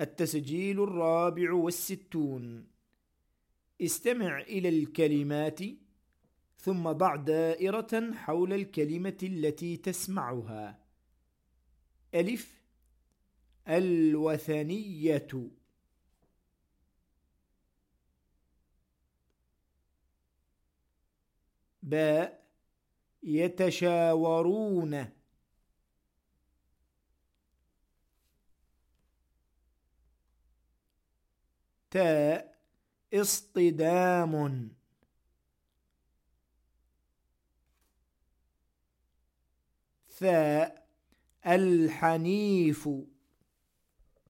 التسجيل الرابع والستون. استمع إلى الكلمات ثم ضع دائرة حول الكلمة التي تسمعها. ألف الوثنية. باء يتشاورون. تاء اصطدام. ثاء الحنيف.